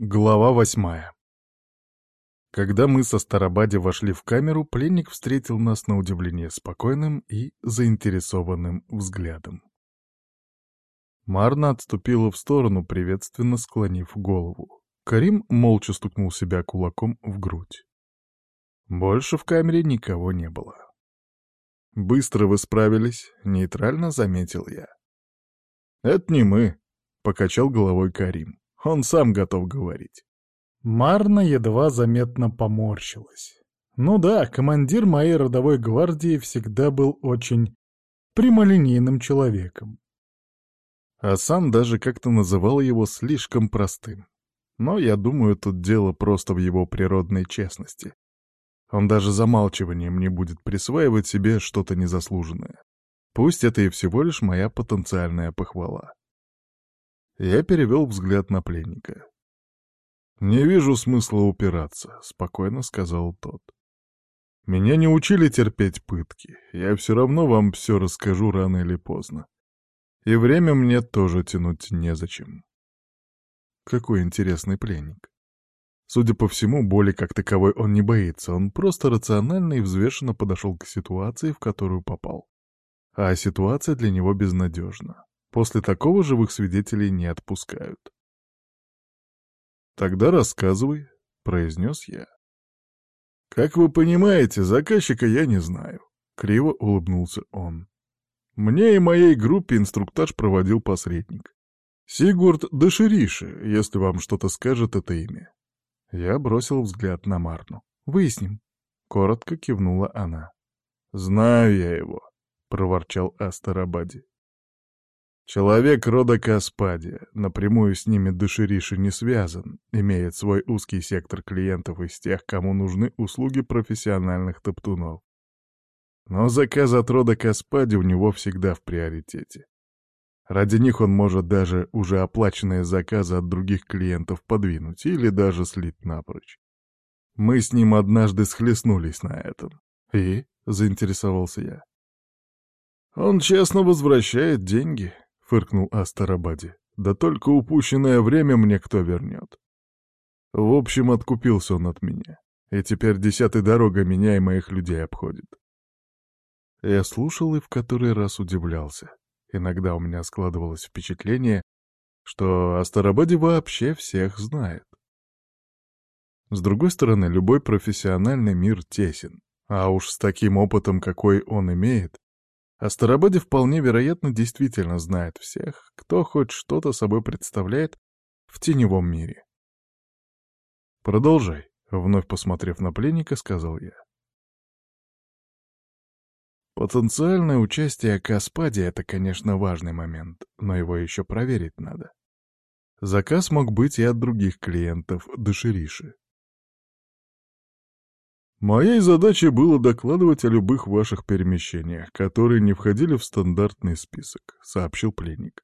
Глава восьмая Когда мы со Старобади вошли в камеру, пленник встретил нас на удивление спокойным и заинтересованным взглядом. Марна отступила в сторону, приветственно склонив голову. Карим молча стукнул себя кулаком в грудь. Больше в камере никого не было. «Быстро вы справились», — нейтрально заметил я. «Это не мы», — покачал головой Карим. Он сам готов говорить. Марна едва заметно поморщилась. Ну да, командир моей родовой гвардии всегда был очень прямолинейным человеком. А сам даже как-то называл его слишком простым. Но я думаю, тут дело просто в его природной честности. Он даже замалчиванием не будет присваивать себе что-то незаслуженное. Пусть это и всего лишь моя потенциальная похвала. Я перевел взгляд на пленника. «Не вижу смысла упираться», — спокойно сказал тот. «Меня не учили терпеть пытки. Я все равно вам все расскажу рано или поздно. И время мне тоже тянуть незачем». Какой интересный пленник. Судя по всему, боли как таковой он не боится, он просто рационально и взвешенно подошел к ситуации, в которую попал. А ситуация для него безнадежна. После такого живых свидетелей не отпускают. «Тогда рассказывай», — произнес я. «Как вы понимаете, заказчика я не знаю», — криво улыбнулся он. «Мне и моей группе инструктаж проводил посредник. Сигурд Дашириши, если вам что-то скажет это имя». Я бросил взгляд на Марну. «Выясним», — коротко кивнула она. «Знаю я его», — проворчал Астарабади. Человек рода Каспадия, напрямую с ними Душириши не связан, имеет свой узкий сектор клиентов из тех, кому нужны услуги профессиональных топтунов. Но заказ от рода Каспади у него всегда в приоритете. Ради них он может даже уже оплаченные заказы от других клиентов подвинуть или даже слить напрочь. Мы с ним однажды схлестнулись на этом. И? — заинтересовался я. Он честно возвращает деньги, — фыркнул Астарабади. «Да только упущенное время мне кто вернет». В общем, откупился он от меня, и теперь десятой дорога меня и моих людей обходит. Я слушал и в который раз удивлялся. Иногда у меня складывалось впечатление, что Астарабади вообще всех знает. С другой стороны, любой профессиональный мир тесен, а уж с таким опытом, какой он имеет, а Старободи вполне вероятно действительно знает всех, кто хоть что-то собой представляет в теневом мире. «Продолжай», — вновь посмотрев на пленника, сказал я. Потенциальное участие Каспади — это, конечно, важный момент, но его еще проверить надо. Заказ мог быть и от других клиентов Дашириши. Моей задачей было докладывать о любых ваших перемещениях, которые не входили в стандартный список, сообщил пленник.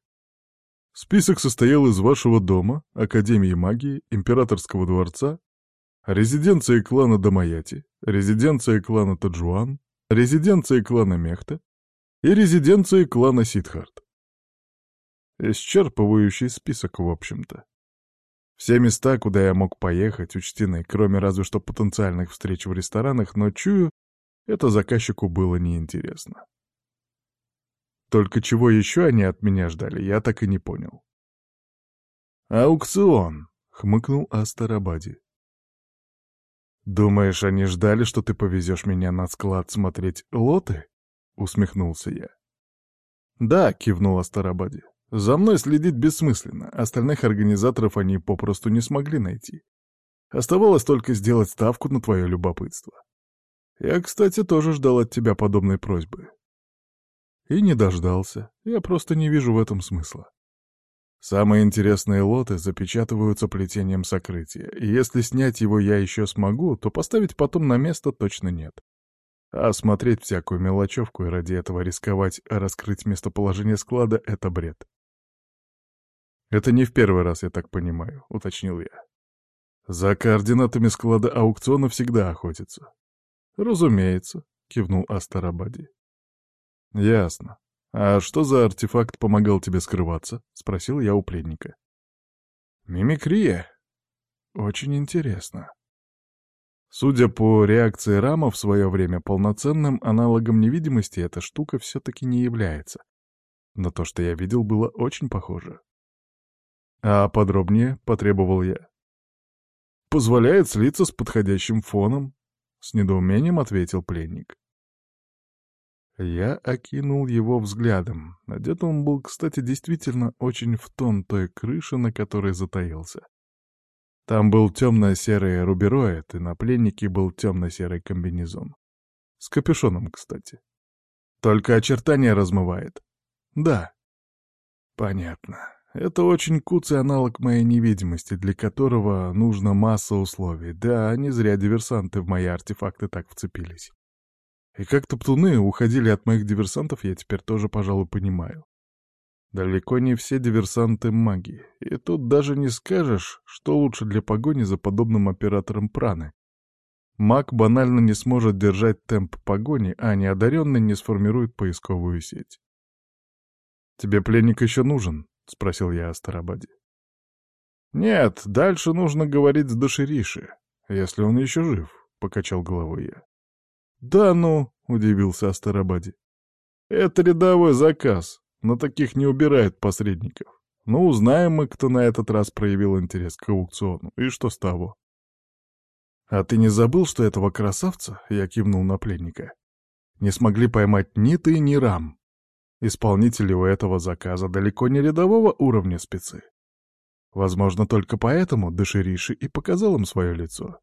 Список состоял из вашего дома, Академии магии, Императорского дворца, резиденции клана Дамаяти, резиденции клана Таджуан, резиденции клана Мехта и резиденции клана Сидхарт. Исчерпывающий список, в общем-то. Все места, куда я мог поехать, учтены, кроме разве что потенциальных встреч в ресторанах, но чую, это заказчику было неинтересно. Только чего еще они от меня ждали, я так и не понял. «Аукцион!» — хмыкнул Астарабади. «Думаешь, они ждали, что ты повезешь меня на склад смотреть лоты?» — усмехнулся я. «Да», — кивнул Астарабади. За мной следить бессмысленно, остальных организаторов они попросту не смогли найти. Оставалось только сделать ставку на твое любопытство. Я, кстати, тоже ждал от тебя подобной просьбы. И не дождался, я просто не вижу в этом смысла. Самые интересные лоты запечатываются плетением сокрытия, и если снять его я еще смогу, то поставить потом на место точно нет. А смотреть всякую мелочевку и ради этого рисковать раскрыть местоположение склада — это бред. «Это не в первый раз, я так понимаю», — уточнил я. «За координатами склада аукциона всегда охотятся». «Разумеется», — кивнул Астарабади. «Ясно. А что за артефакт помогал тебе скрываться?» — спросил я у пленника. «Мимикрия», Очень интересно. Судя по реакции Рама в свое время, полноценным аналогом невидимости эта штука все-таки не является. Но то, что я видел, было очень похоже. А подробнее потребовал я. Позволяет слиться с подходящим фоном, с недоумением ответил пленник. Я окинул его взглядом. Одет он был, кстати, действительно очень в тон той крыши, на которой затаился. Там был темно-серый рубероид, и на пленнике был темно-серый комбинезон. С капюшоном, кстати. Только очертания размывает. Да. Понятно. Это очень куцый аналог моей невидимости, для которого нужна масса условий. Да, не зря диверсанты в мои артефакты так вцепились. И как топтуны уходили от моих диверсантов, я теперь тоже, пожалуй, понимаю. Далеко не все диверсанты маги, и тут даже не скажешь, что лучше для погони за подобным оператором праны. Маг банально не сможет держать темп погони, а неодаренный не сформирует поисковую сеть. «Тебе пленник еще нужен?» — спросил я о. «Нет, дальше нужно говорить с Дашириши, если он еще жив», — покачал головой я. «Да ну», — удивился Астарабаде. «Это рядовой заказ, на таких не убирают посредников. Ну, узнаем мы, кто на этот раз проявил интерес к аукциону, и что с того». «А ты не забыл, что этого красавца, — я кивнул на пленника, — не смогли поймать ни ты, ни Рам? Исполнители у этого заказа далеко не рядового уровня спецы. Возможно, только поэтому Дашириши и показал им свое лицо».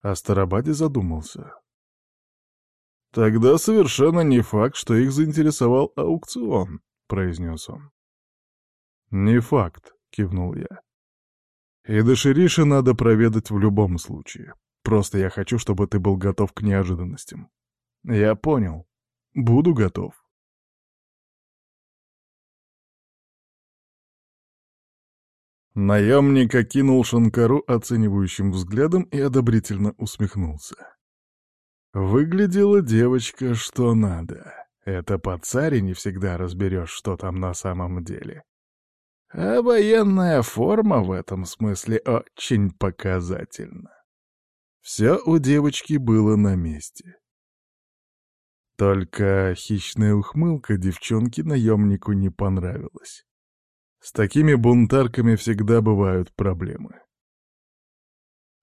Астарабаде задумался. «Тогда совершенно не факт, что их заинтересовал аукцион», — произнес он. «Не факт», — кивнул я. «И до Шириши надо проведать в любом случае. Просто я хочу, чтобы ты был готов к неожиданностям». «Я понял. Буду готов». Наемник окинул Шанкару оценивающим взглядом и одобрительно усмехнулся. Выглядела девочка что надо. Это по царе не всегда разберешь, что там на самом деле. А военная форма в этом смысле очень показательна. Все у девочки было на месте. Только хищная ухмылка девчонки наемнику не понравилась. С такими бунтарками всегда бывают проблемы.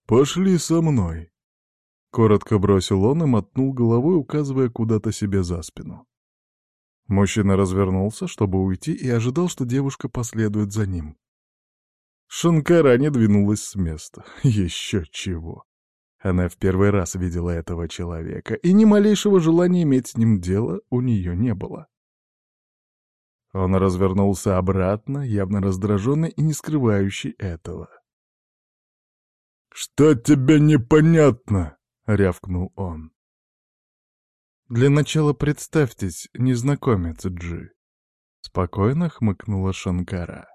«Пошли со мной», Коротко бросил он и мотнул головой, указывая куда-то себе за спину. Мужчина развернулся, чтобы уйти, и ожидал, что девушка последует за ним. Шанкара не двинулась с места. Еще чего. Она в первый раз видела этого человека, и ни малейшего желания иметь с ним дело у нее не было. Он развернулся обратно, явно раздраженный и не скрывающий этого. «Что тебе непонятно?» — рявкнул он. «Для начала представьтесь, незнакомец Джи», — спокойно хмыкнула Шанкара.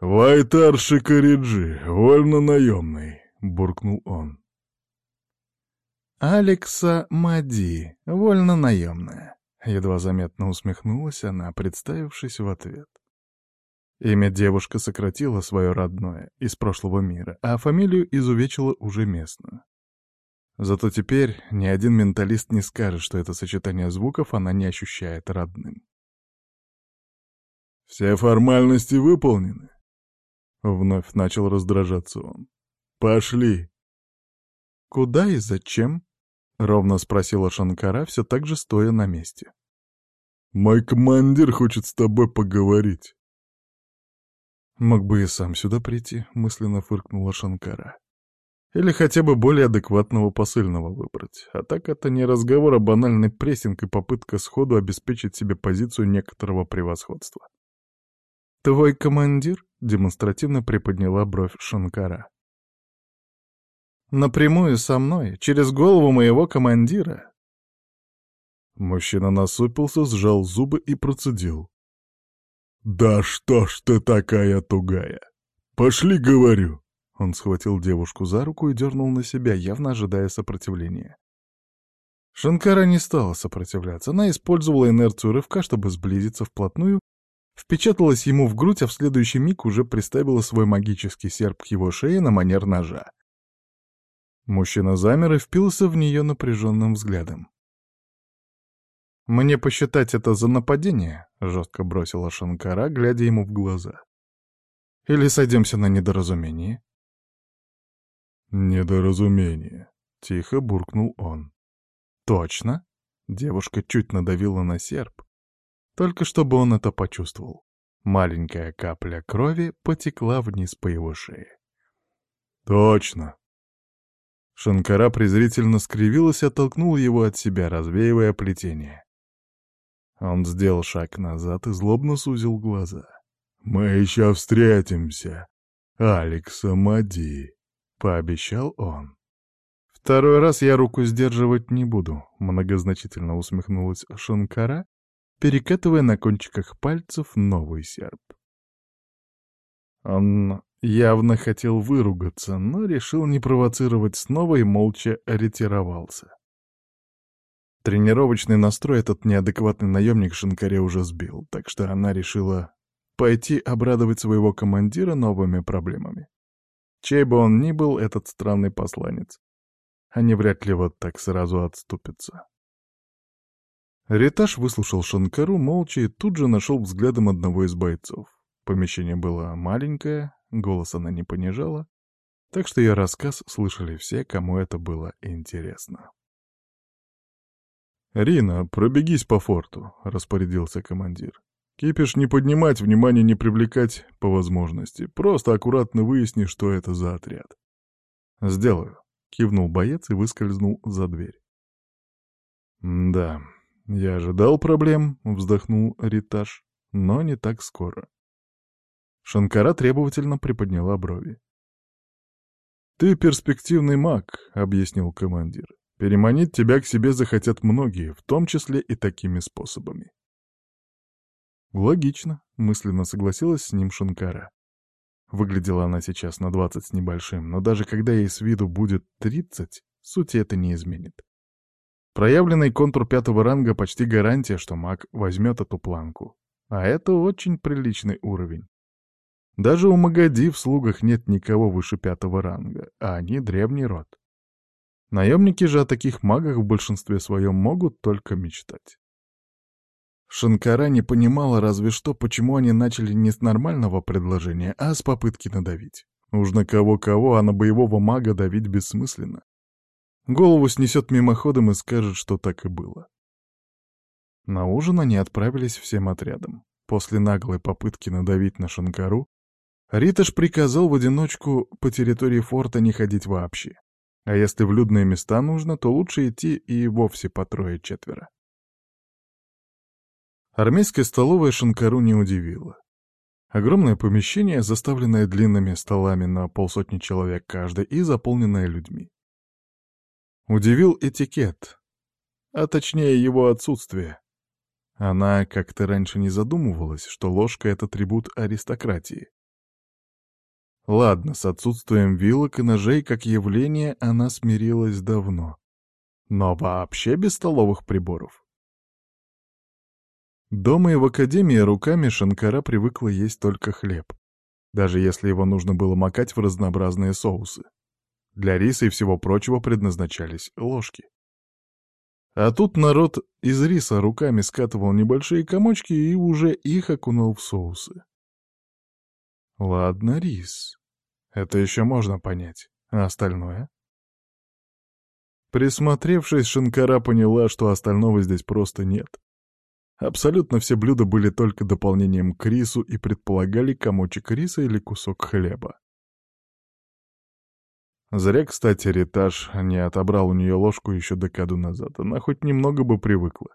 «Вайтар Шикариджи, вольно наемный», — буркнул он. «Алекса Мади, вольно наемная», — едва заметно усмехнулась она, представившись в ответ. Имя девушка сократила свое родное, из прошлого мира, а фамилию изувечила уже местную. Зато теперь ни один менталист не скажет, что это сочетание звуков она не ощущает родным. «Все формальности выполнены?» Вновь начал раздражаться он. «Пошли!» «Куда и зачем?» — ровно спросила Шанкара, все так же стоя на месте. «Мой командир хочет с тобой поговорить». «Мог бы и сам сюда прийти», — мысленно фыркнула Шанкара. «Или хотя бы более адекватного посыльного выбрать. А так это не разговор, а банальный прессинг и попытка сходу обеспечить себе позицию некоторого превосходства». «Твой командир?» — демонстративно приподняла бровь Шанкара. «Напрямую со мной, через голову моего командира?» Мужчина насупился, сжал зубы и процедил. «Да что ж ты такая тугая? Пошли, говорю!» Он схватил девушку за руку и дернул на себя, явно ожидая сопротивления. Шанкара не стала сопротивляться. Она использовала инерцию рывка, чтобы сблизиться вплотную впечаталась ему в грудь, а в следующий миг уже приставила свой магический серп к его шее на манер ножа. Мужчина замер и впился в нее напряженным взглядом. «Мне посчитать это за нападение?» — жестко бросила Шанкара, глядя ему в глаза. «Или сойдемся на недоразумение?» «Недоразумение», — тихо буркнул он. «Точно?» — девушка чуть надавила на серп, только чтобы он это почувствовал. Маленькая капля крови потекла вниз по его шее. «Точно!» Шанкара презрительно скривилась и оттолкнула его от себя, развеивая плетение. Он сделал шаг назад и злобно сузил глаза. «Мы еще встретимся, Алекс Амади», — пообещал он. «Второй раз я руку сдерживать не буду», — многозначительно усмехнулась Шанкара, перекатывая на кончиках пальцев новый серп. Он явно хотел выругаться, но решил не провоцировать снова и молча ретировался. Тренировочный настрой этот неадекватный наемник Шинкаре уже сбил, так что она решила пойти обрадовать своего командира новыми проблемами. Чей бы он ни был, этот странный посланец, они вряд ли вот так сразу отступятся. Риташ выслушал Шанкару молча и тут же нашел взглядом одного из бойцов. Помещение было маленькое, голос она не понижала, так что ее рассказ слышали все, кому это было интересно. «Рина, пробегись по форту», — распорядился командир. «Кипиш не поднимать, внимание не привлекать по возможности. Просто аккуратно выясни, что это за отряд». «Сделаю», — кивнул боец и выскользнул за дверь. «Да, я ожидал проблем», — вздохнул Риташ, — «но не так скоро». Шанкара требовательно приподняла брови. «Ты перспективный маг», — объяснил командир. «Переманить тебя к себе захотят многие, в том числе и такими способами». «Логично», — мысленно согласилась с ним Шанкара. Выглядела она сейчас на двадцать с небольшим, но даже когда ей с виду будет тридцать, сути это не изменит. Проявленный контур пятого ранга почти гарантия, что маг возьмет эту планку. А это очень приличный уровень. Даже у Магади в слугах нет никого выше пятого ранга, а они древний род. Наемники же о таких магах в большинстве своем могут только мечтать. Шанкара не понимала разве что, почему они начали не с нормального предложения, а с попытки надавить. Уж на кого-кого, а на боевого мага давить бессмысленно. Голову снесет мимоходом и скажет, что так и было. На ужин они отправились всем отрядом. После наглой попытки надавить на Шанкару, Риташ приказал в одиночку по территории форта не ходить вообще. А если в людные места нужно, то лучше идти и вовсе по трое-четверо. Армейская столовая Шанкару не удивила. Огромное помещение, заставленное длинными столами на полсотни человек каждый и заполненное людьми. Удивил этикет, а точнее его отсутствие. Она как-то раньше не задумывалась, что ложка — это трибут аристократии. Ладно, с отсутствием вилок и ножей как явление она смирилась давно. Но вообще без столовых приборов. Дома и в академии руками Шанкара привыкла есть только хлеб, даже если его нужно было макать в разнообразные соусы. Для риса и всего прочего предназначались ложки. А тут народ из риса руками скатывал небольшие комочки и уже их окунул в соусы. Ладно, рис. Это еще можно понять. А остальное? Присмотревшись, Шанкара поняла, что остального здесь просто нет. Абсолютно все блюда были только дополнением к рису и предполагали комочек риса или кусок хлеба. Зря, кстати, Ритаж не отобрал у нее ложку еще декаду назад. Она хоть немного бы привыкла.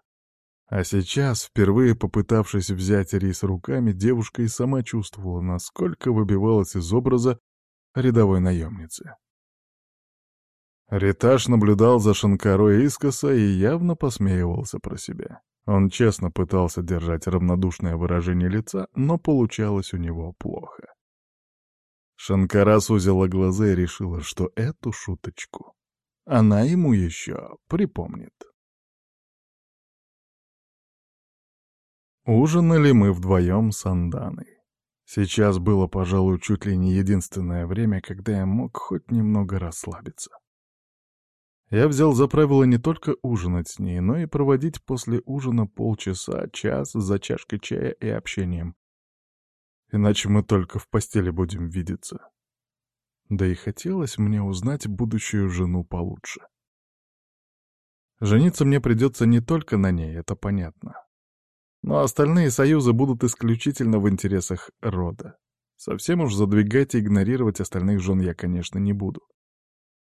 А сейчас, впервые попытавшись взять рис руками, девушка и сама чувствовала, насколько выбивалась из образа рядовой наемницы. Ритаж наблюдал за Шанкарой искоса и явно посмеивался про себя. Он честно пытался держать равнодушное выражение лица, но получалось у него плохо. Шанкара сузила глаза и решила, что эту шуточку она ему еще припомнит. Ужинали мы вдвоем с Анданой. Сейчас было, пожалуй, чуть ли не единственное время, когда я мог хоть немного расслабиться. Я взял за правило не только ужинать с ней, но и проводить после ужина полчаса, час за чашкой чая и общением. Иначе мы только в постели будем видеться. Да и хотелось мне узнать будущую жену получше. Жениться мне придется не только на ней, это понятно. Но остальные союзы будут исключительно в интересах рода. Совсем уж задвигать и игнорировать остальных жен я, конечно, не буду.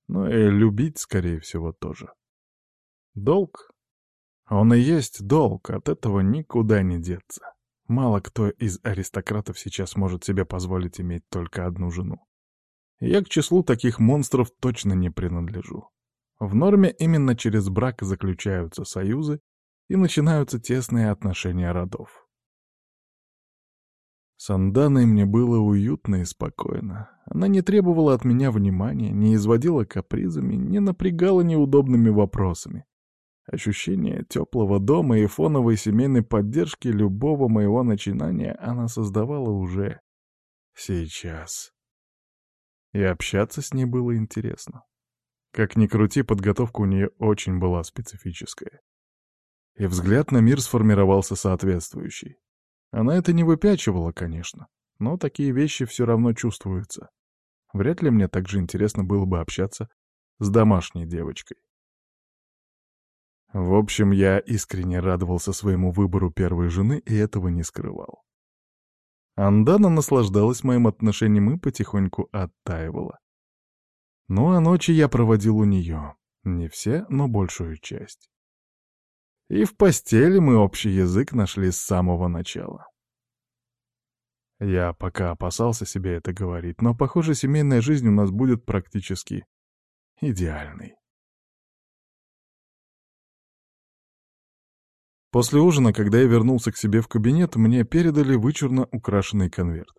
Но и любить, скорее всего, тоже. Долг? Он и есть долг, от этого никуда не деться. Мало кто из аристократов сейчас может себе позволить иметь только одну жену. Я к числу таких монстров точно не принадлежу. В норме именно через брак заключаются союзы и начинаются тесные отношения родов. С Анданой мне было уютно и спокойно. Она не требовала от меня внимания, не изводила капризами, не напрягала неудобными вопросами. Ощущение теплого дома и фоновой семейной поддержки любого моего начинания она создавала уже сейчас. И общаться с ней было интересно. Как ни крути, подготовка у нее очень была специфическая. И взгляд на мир сформировался соответствующий. Она это не выпячивала, конечно, но такие вещи все равно чувствуются. Вряд ли мне так же интересно было бы общаться с домашней девочкой. В общем, я искренне радовался своему выбору первой жены и этого не скрывал. Андана наслаждалась моим отношением и потихоньку оттаивала. Ну а ночи я проводил у нее. Не все, но большую часть. И в постели мы общий язык нашли с самого начала. Я пока опасался себе это говорить, но, похоже, семейная жизнь у нас будет практически идеальной. После ужина, когда я вернулся к себе в кабинет, мне передали вычурно украшенный конверт.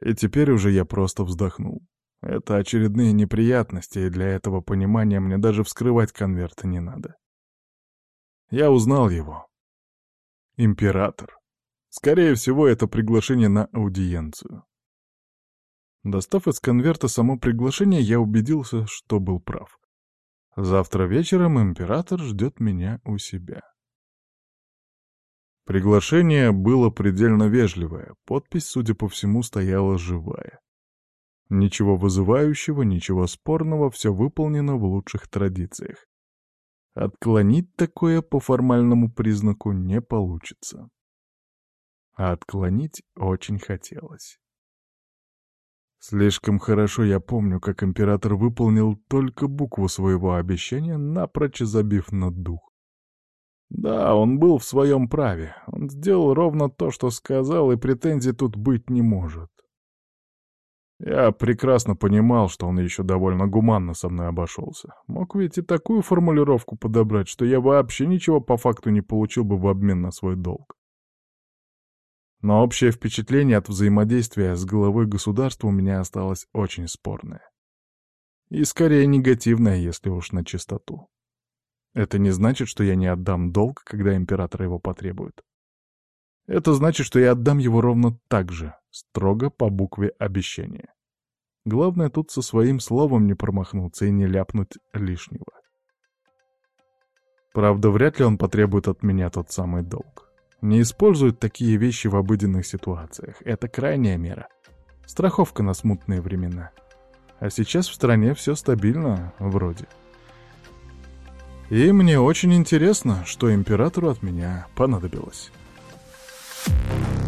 И теперь уже я просто вздохнул. Это очередные неприятности, и для этого понимания мне даже вскрывать конверты не надо. Я узнал его. Император. Скорее всего, это приглашение на аудиенцию. Достав из конверта само приглашение, я убедился, что был прав. Завтра вечером император ждет меня у себя. Приглашение было предельно вежливое, подпись, судя по всему, стояла живая. Ничего вызывающего, ничего спорного, все выполнено в лучших традициях. Отклонить такое по формальному признаку не получится. А отклонить очень хотелось. Слишком хорошо я помню, как император выполнил только букву своего обещания, напрочь забив на дух. Да, он был в своем праве. Он сделал ровно то, что сказал, и претензий тут быть не может. Я прекрасно понимал, что он еще довольно гуманно со мной обошелся. Мог ведь и такую формулировку подобрать, что я вообще ничего по факту не получил бы в обмен на свой долг. Но общее впечатление от взаимодействия с главой государства у меня осталось очень спорное. И скорее негативное, если уж на чистоту. Это не значит, что я не отдам долг, когда император его потребует. Это значит, что я отдам его ровно так же, строго по букве обещания. Главное тут со своим словом не промахнуться и не ляпнуть лишнего. Правда, вряд ли он потребует от меня тот самый долг. Не используют такие вещи в обыденных ситуациях. Это крайняя мера. Страховка на смутные времена. А сейчас в стране все стабильно, вроде. И мне очень интересно, что императору от меня понадобилось. you